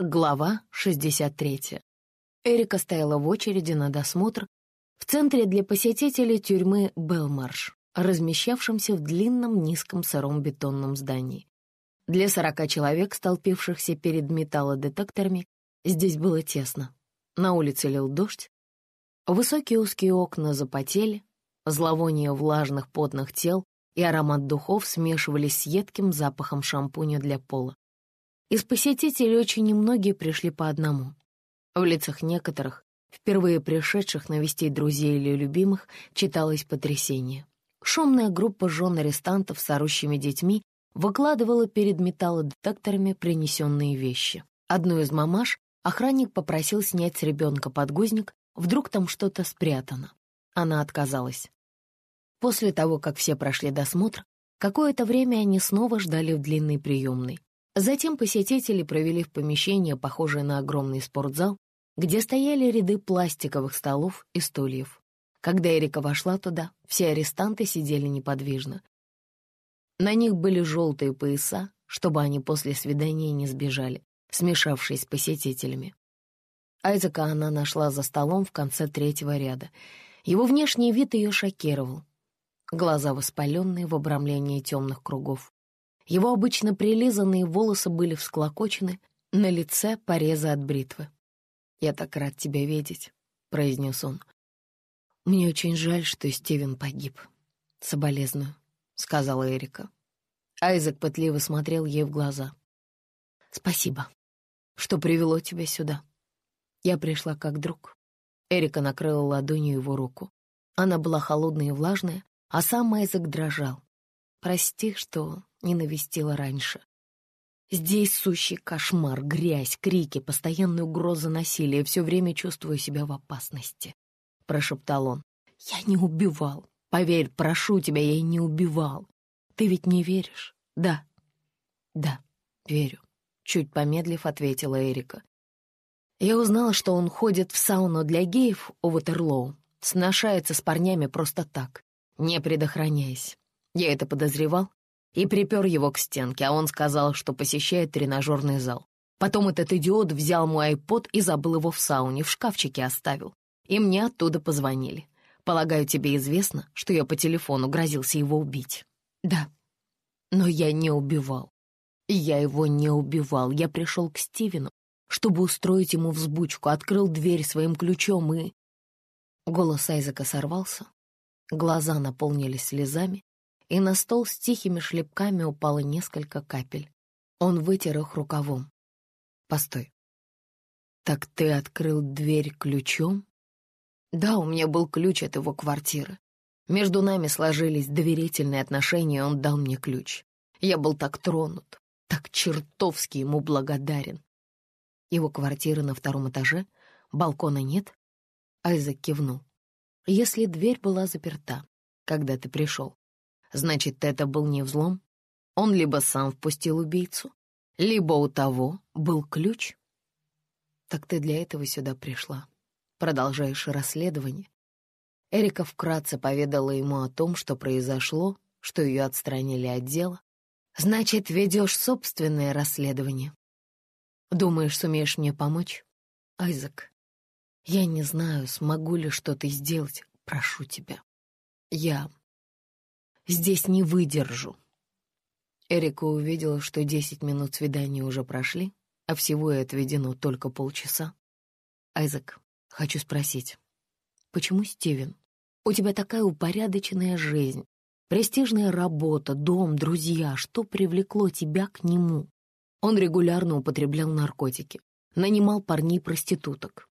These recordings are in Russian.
Глава 63. Эрика стояла в очереди на досмотр в центре для посетителей тюрьмы Белмарш, размещавшемся в длинном низком сыром бетонном здании. Для сорока человек, столпившихся перед металлодетекторами, здесь было тесно. На улице лил дождь, высокие узкие окна запотели, зловоние влажных потных тел и аромат духов смешивались с едким запахом шампуня для пола. Из посетителей очень немногие пришли по одному. В лицах некоторых, впервые пришедших навестить друзей или любимых, читалось потрясение. Шумная группа жен арестантов с орущими детьми выкладывала перед металлодетекторами принесенные вещи. Одну из мамаш охранник попросил снять с ребенка подгузник, вдруг там что-то спрятано. Она отказалась. После того, как все прошли досмотр, какое-то время они снова ждали в длинной приемной. Затем посетители провели в помещение, похожее на огромный спортзал, где стояли ряды пластиковых столов и стульев. Когда Эрика вошла туда, все арестанты сидели неподвижно. На них были желтые пояса, чтобы они после свидания не сбежали, смешавшись с посетителями. Айзека она нашла за столом в конце третьего ряда. Его внешний вид ее шокировал. Глаза воспаленные в обрамлении темных кругов. Его обычно прилизанные волосы были всклокочены, на лице порезы от бритвы. «Я так рад тебя видеть», — произнес он. «Мне очень жаль, что Стивен погиб. Соболезную», — сказала Эрика. Айзек пытливо смотрел ей в глаза. «Спасибо, что привело тебя сюда. Я пришла как друг». Эрика накрыла ладонью его руку. Она была холодная и влажная, а сам Айзек дрожал. «Прости, что не навестила раньше. Здесь сущий кошмар, грязь, крики, постоянная угроза насилия, все время чувствую себя в опасности», — прошептал он. «Я не убивал. Поверь, прошу тебя, я не убивал. Ты ведь не веришь?» «Да». «Да, верю», — чуть помедлив ответила Эрика. Я узнала, что он ходит в сауну для геев у Ватерлоу, сношается с парнями просто так, не предохраняясь. Я это подозревал и припер его к стенке, а он сказал, что посещает тренажерный зал. Потом этот идиот взял мой айпод и забыл его в сауне, в шкафчике оставил. И мне оттуда позвонили. Полагаю, тебе известно, что я по телефону грозился его убить. Да, но я не убивал. Я его не убивал. Я пришел к Стивену, чтобы устроить ему взбучку, открыл дверь своим ключом и... Голос Айзека сорвался, глаза наполнились слезами, и на стол с тихими шлепками упало несколько капель. Он вытер их рукавом. «Постой. Так ты открыл дверь ключом?» «Да, у меня был ключ от его квартиры. Между нами сложились доверительные отношения, и он дал мне ключ. Я был так тронут, так чертовски ему благодарен. Его квартира на втором этаже, балкона нет?» Айзек кивнул. «Если дверь была заперта, когда ты пришел, Значит, это был не взлом. Он либо сам впустил убийцу, либо у того был ключ. Так ты для этого сюда пришла. Продолжаешь расследование. Эрика вкратце поведала ему о том, что произошло, что ее отстранили от дела. Значит, ведешь собственное расследование. Думаешь, сумеешь мне помочь? Айзек, я не знаю, смогу ли что-то сделать. Прошу тебя. Я Здесь не выдержу». Эрика увидела, что десять минут свидания уже прошли, а всего и отведено только полчаса. «Айзек, хочу спросить, почему Стивен? У тебя такая упорядоченная жизнь, престижная работа, дом, друзья. Что привлекло тебя к нему?» Он регулярно употреблял наркотики, нанимал парней-проституток.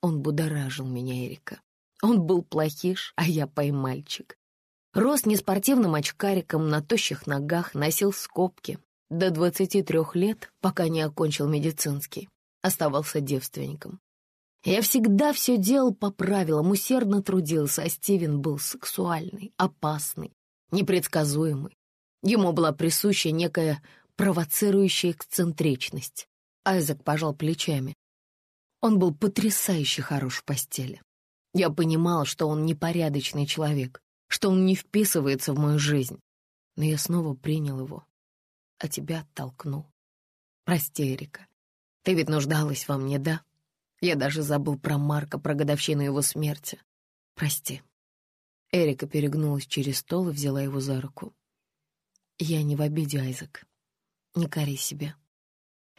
Он будоражил меня, Эрика. Он был плохиш, а я поймальчик. Рос неспортивным очкариком на тощих ногах, носил скобки. До 23 лет, пока не окончил медицинский, оставался девственником. Я всегда все делал по правилам, усердно трудился, а Стивен был сексуальный, опасный, непредсказуемый. Ему была присуща некая провоцирующая эксцентричность. Айзек пожал плечами. Он был потрясающе хорош в постели. Я понимал, что он непорядочный человек, что он не вписывается в мою жизнь. Но я снова принял его, а тебя оттолкнул. Прости, Эрика. Ты ведь нуждалась во мне, да? Я даже забыл про Марка, про годовщину его смерти. Прости». Эрика перегнулась через стол и взяла его за руку. «Я не в обиде, Айзек. Не кори себя.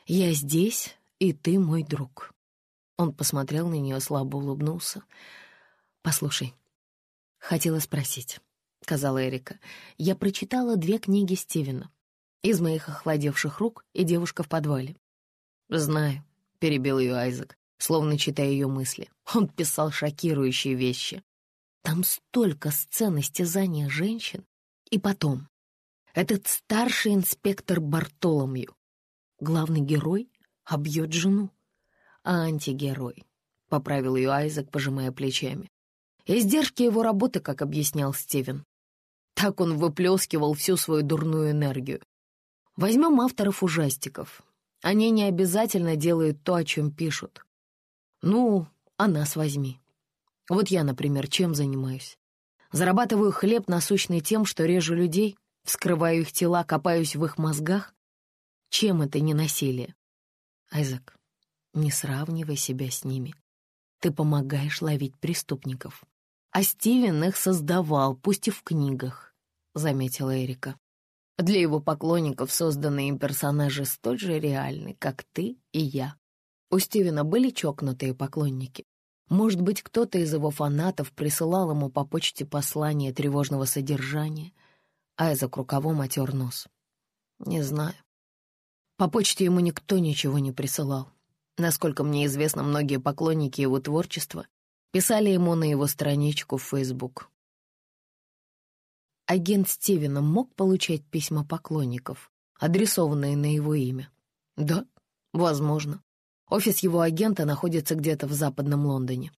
Я здесь, и ты мой друг». Он посмотрел на нее, слабо улыбнулся. «Послушай, хотела спросить», — сказала Эрика. «Я прочитала две книги Стивена. «Из моих охладевших рук» и «Девушка в подвале». «Знаю», — перебил ее Айзек, словно читая ее мысли. Он писал шокирующие вещи. Там столько сцен истязания женщин. И потом, этот старший инспектор Бартоломью, главный герой, обьет жену. А антигерой, — поправил ее Айзек, пожимая плечами. Издержки его работы, как объяснял Стивен. Так он выплескивал всю свою дурную энергию. Возьмем авторов ужастиков. Они не обязательно делают то, о чем пишут. Ну, а нас возьми. Вот я, например, чем занимаюсь? Зарабатываю хлеб насущный тем, что режу людей, вскрываю их тела, копаюсь в их мозгах. Чем это не насилие? Айзек, не сравнивай себя с ними. Ты помогаешь ловить преступников. А Стивен их создавал, пусть и в книгах, — заметила Эрика. Для его поклонников созданные им персонажи столь же реальны, как ты и я. У Стивена были чокнутые поклонники. Может быть, кто-то из его фанатов присылал ему по почте послание тревожного содержания, Айзек рукавом отер нос. Не знаю. По почте ему никто ничего не присылал. Насколько мне известно, многие поклонники его творчества писали ему на его страничку в Facebook. Агент Стивена мог получать письма поклонников, адресованные на его имя? Да, возможно. Офис его агента находится где-то в западном Лондоне.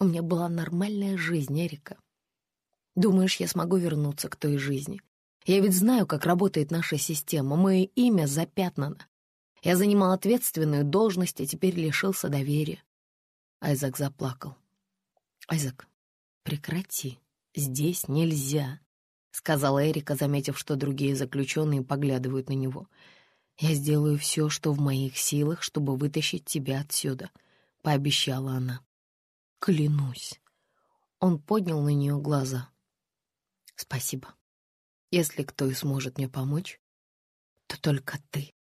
У меня была нормальная жизнь, Эрика. Думаешь, я смогу вернуться к той жизни? Я ведь знаю, как работает наша система. Мое имя запятнано. Я занимал ответственную должность, и теперь лишился доверия. Айзек заплакал. «Айзек, прекрати. Здесь нельзя», — сказала Эрика, заметив, что другие заключенные поглядывают на него. «Я сделаю все, что в моих силах, чтобы вытащить тебя отсюда», — пообещала она. «Клянусь». Он поднял на нее глаза. «Спасибо. Если кто и сможет мне помочь, то только ты».